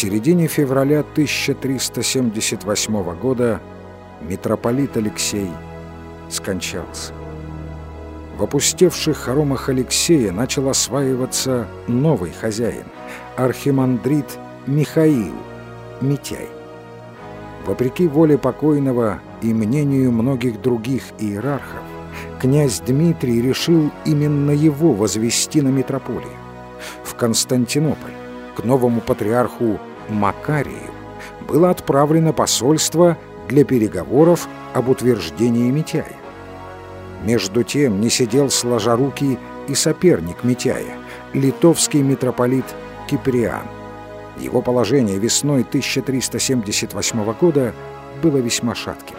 середине февраля 1378 года митрополит Алексей скончался. В опустевших хоромах Алексея начал осваиваться новый хозяин, архимандрит Михаил Митяй. Вопреки воле покойного и мнению многих других иерархов, князь Дмитрий решил именно его возвести на митрополию. В Константинополь к новому патриарху Макарию было отправлено посольство для переговоров об утверждении Митяя. Между тем не сидел сложа руки и соперник Митяя, литовский митрополит Киприан. Его положение весной 1378 года было весьма шатким.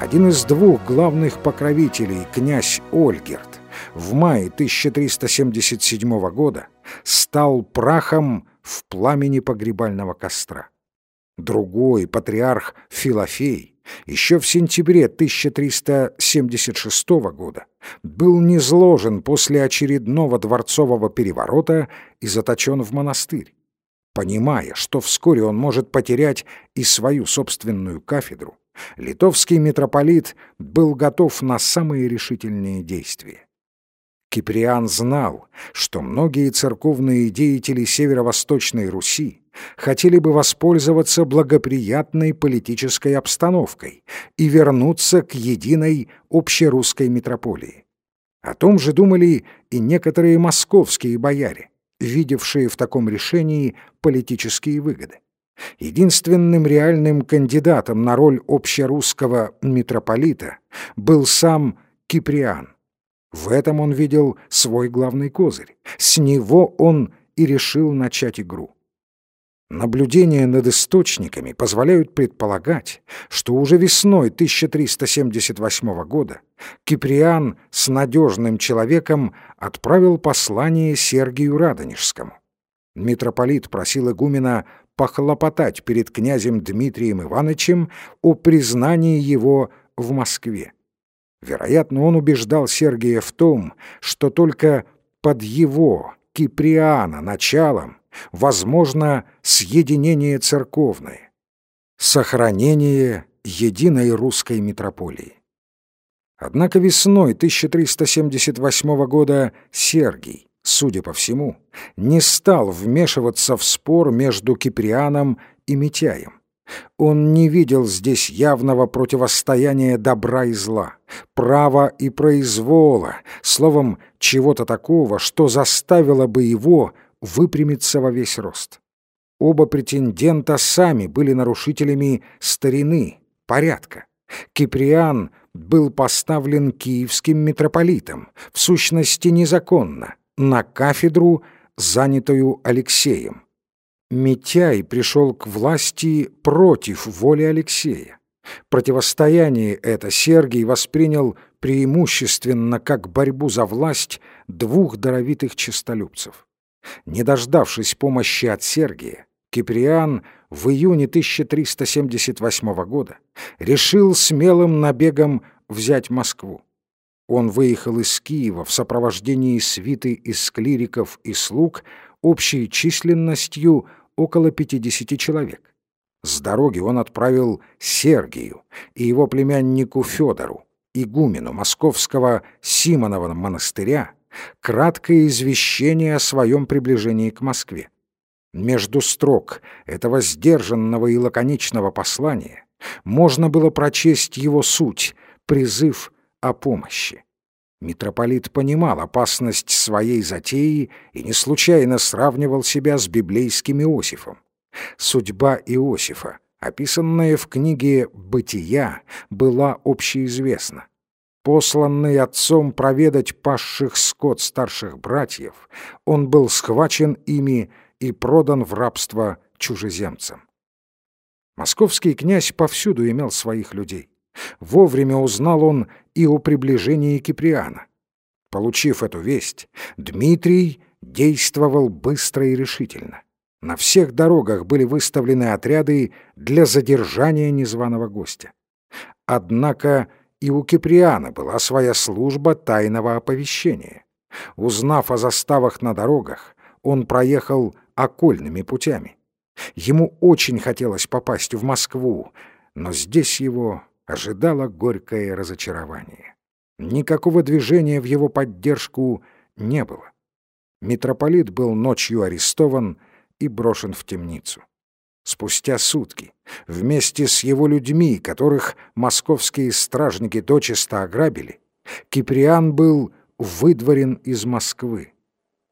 Один из двух главных покровителей, князь Ольгерт, в мае 1377 года стал прахом в пламени погребального костра. Другой, патриарх Филофей, еще в сентябре 1376 года был низложен после очередного дворцового переворота и заточен в монастырь. Понимая, что вскоре он может потерять и свою собственную кафедру, литовский митрополит был готов на самые решительные действия. Киприан знал, что многие церковные деятели северо-восточной Руси хотели бы воспользоваться благоприятной политической обстановкой и вернуться к единой общерусской митрополии. О том же думали и некоторые московские бояре, видевшие в таком решении политические выгоды. Единственным реальным кандидатом на роль общерусского митрополита был сам Киприан. В этом он видел свой главный козырь. С него он и решил начать игру. Наблюдения над источниками позволяют предполагать, что уже весной 1378 года Киприан с надежным человеком отправил послание Сергию Радонежскому. Митрополит просил игумена похлопотать перед князем Дмитрием Ивановичем о признании его в Москве. Вероятно, он убеждал Сергия в том, что только под его, Киприана, началом возможно съединение церковное, сохранение единой русской митрополии. Однако весной 1378 года Сергий, судя по всему, не стал вмешиваться в спор между Киприаном и Митяем. Он не видел здесь явного противостояния добра и зла, права и произвола, словом, чего-то такого, что заставило бы его выпрямиться во весь рост. Оба претендента сами были нарушителями старины, порядка. Киприан был поставлен киевским митрополитом, в сущности незаконно, на кафедру, занятую Алексеем. Митяй пришел к власти против воли Алексея. Противостояние это Сергий воспринял преимущественно как борьбу за власть двух даровитых честолюбцев. Не дождавшись помощи от Сергия, Киприан в июне 1378 года решил смелым набегом взять Москву. Он выехал из Киева в сопровождении свиты из клириков и слуг общей численностью около 50 человек. С дороги он отправил Сергию и его племяннику Федору, игумену московского Симонова монастыря, краткое извещение о своем приближении к Москве. Между строк этого сдержанного и лаконичного послания можно было прочесть его суть — призыв о помощи. Митрополит понимал опасность своей затеи и не случайно сравнивал себя с библейским Иосифом. Судьба Иосифа, описанная в книге «Бытия», была общеизвестна. Посланный отцом проведать пасших скот старших братьев, он был схвачен ими и продан в рабство чужеземцам. Московский князь повсюду имел своих людей. Вовремя узнал он и о приближении Киприана. Получив эту весть, Дмитрий действовал быстро и решительно. На всех дорогах были выставлены отряды для задержания незваного гостя. Однако и у Киприана была своя служба тайного оповещения. Узнав о заставах на дорогах, он проехал окольными путями. Ему очень хотелось попасть в Москву, но здесь его ожидало горькое разочарование. Никакого движения в его поддержку не было. Митрополит был ночью арестован и брошен в темницу. Спустя сутки, вместе с его людьми, которых московские стражники дочисто ограбили, Киприан был выдворен из Москвы.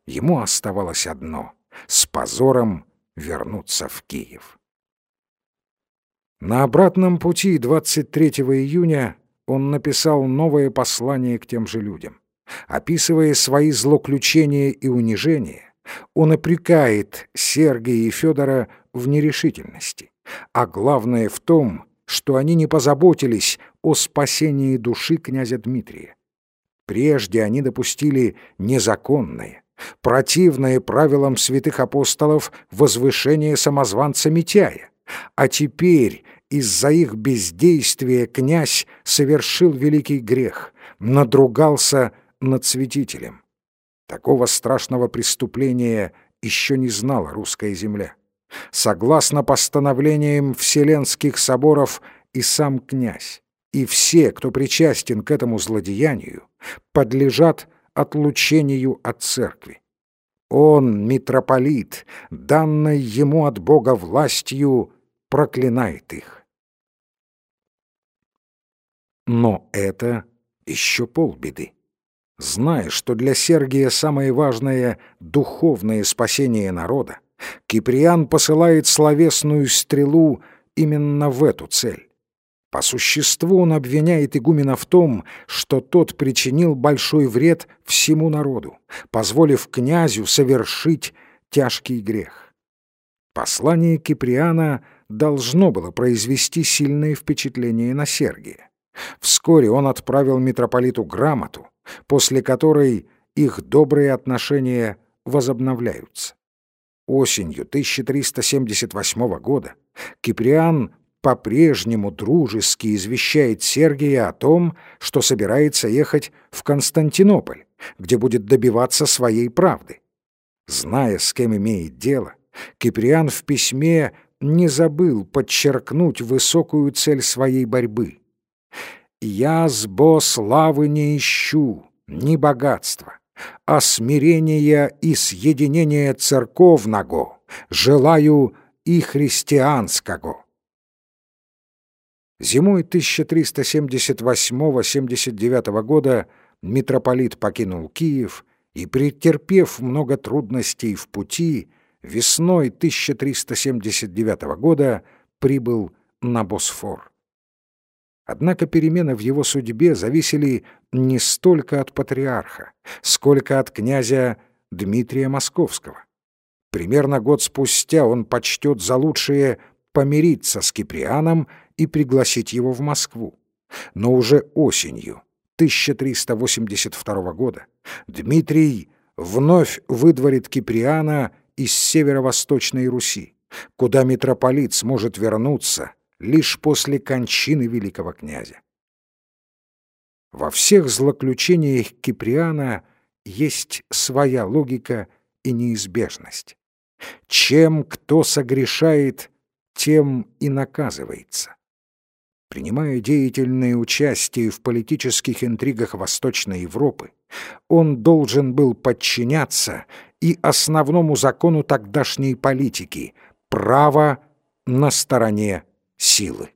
Ему оставалось одно — с позором вернуться в Киев. На обратном пути 23 июня он написал новое послание к тем же людям. Описывая свои злоключения и унижения, он опрекает Сергия и Федора в нерешительности, а главное в том, что они не позаботились о спасении души князя Дмитрия. Прежде они допустили незаконное, противное правилам святых апостолов возвышение самозванца Митяя, а теперь из-за их бездействия князь совершил великий грех, надругался над святителем. Такого страшного преступления еще не знала русская земля. Согласно постановлениям Вселенских соборов и сам князь, и все, кто причастен к этому злодеянию, подлежат отлучению от церкви. Он, митрополит, данной ему от Бога властью, проклинает их. Но это еще полбеды. Зная, что для Сергия самое важное — духовное спасение народа, Киприан посылает словесную стрелу именно в эту цель. По существу он обвиняет игумена в том, что тот причинил большой вред всему народу, позволив князю совершить тяжкий грех. Послание Киприана должно было произвести сильное впечатление на Сергия. Вскоре он отправил митрополиту грамоту, после которой их добрые отношения возобновляются. Осенью 1378 года Киприан по-прежнему дружески извещает Сергия о том, что собирается ехать в Константинополь, где будет добиваться своей правды. Зная, с кем имеет дело, Киприан в письме не забыл подчеркнуть высокую цель своей борьбы. «Я с бо славы не ищу, ни богатства, а смирения и съединения церковного желаю и христианского». Зимой 1378-79 года митрополит покинул Киев и, претерпев много трудностей в пути, весной 1379 года прибыл на Босфор. Однако перемены в его судьбе зависели не столько от патриарха, сколько от князя Дмитрия Московского. Примерно год спустя он почтет за лучшее помириться с Киприаном и пригласить его в Москву. Но уже осенью 1382 года Дмитрий вновь выдворит Киприана из северо-восточной Руси, куда митрополит сможет вернуться лишь после кончины великого князя. Во всех злоключениях Киприана есть своя логика и неизбежность. Чем кто согрешает, тем и наказывается. Принимая деятельное участие в политических интригах Восточной Европы, он должен был подчиняться и основному закону тогдашней политики — право на стороне силы.